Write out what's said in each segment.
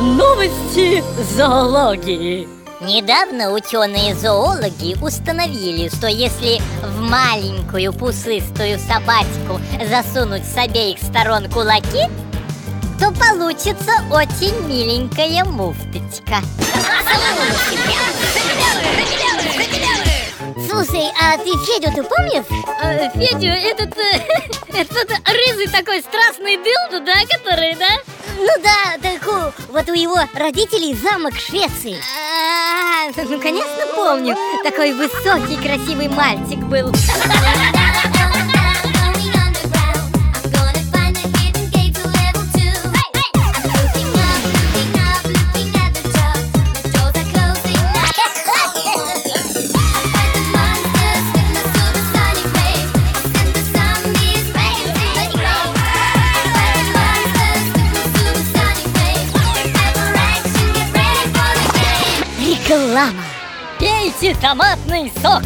уроки зоологии. Недавно ученые-зоологи установили, что если в маленькую пушистую собачку засунуть с обеих сторон кулаки, то получится очень миленькая муфточка. Слушай, а ты Федю ты помнишь? А, Федю, этот, э, этот рыжий такой страстный дылду, да, который, да? Ну да, так у- его родителей замок Швеции А, ну, конечно, помню. Такой высокий, красивый мальчик был. Реклама Пейте томатный сок.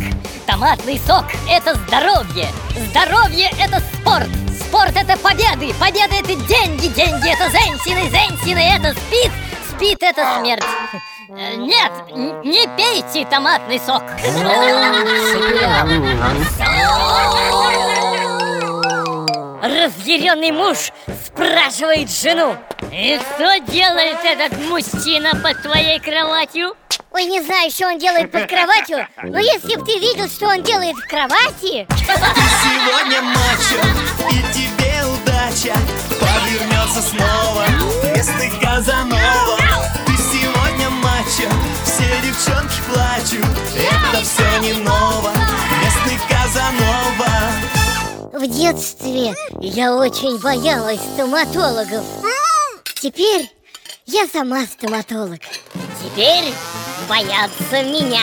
Томатный сок – это здоровье. Здоровье – это спорт. Спорт – это победы. Победы – это деньги. Деньги – это зенсины. Зенсины – это спит. Спит – это смерть. Э, Нет, не пейте томатный сок. Разъяренный муж спрашивает жену И что делает этот мужчина под твоей кроватью? Ой, не знаю, что он делает под кроватью Но если бы ты видел, что он делает в кровати. Сегодня мачо, и тебе удача. Повернется снова вместо Казанова Ты сегодня мачо, все девчонки плачут. Это все не ново, местный Казанова В детстве я очень боялась стоматологов. Теперь я сама стоматолог. Теперь боятся меня.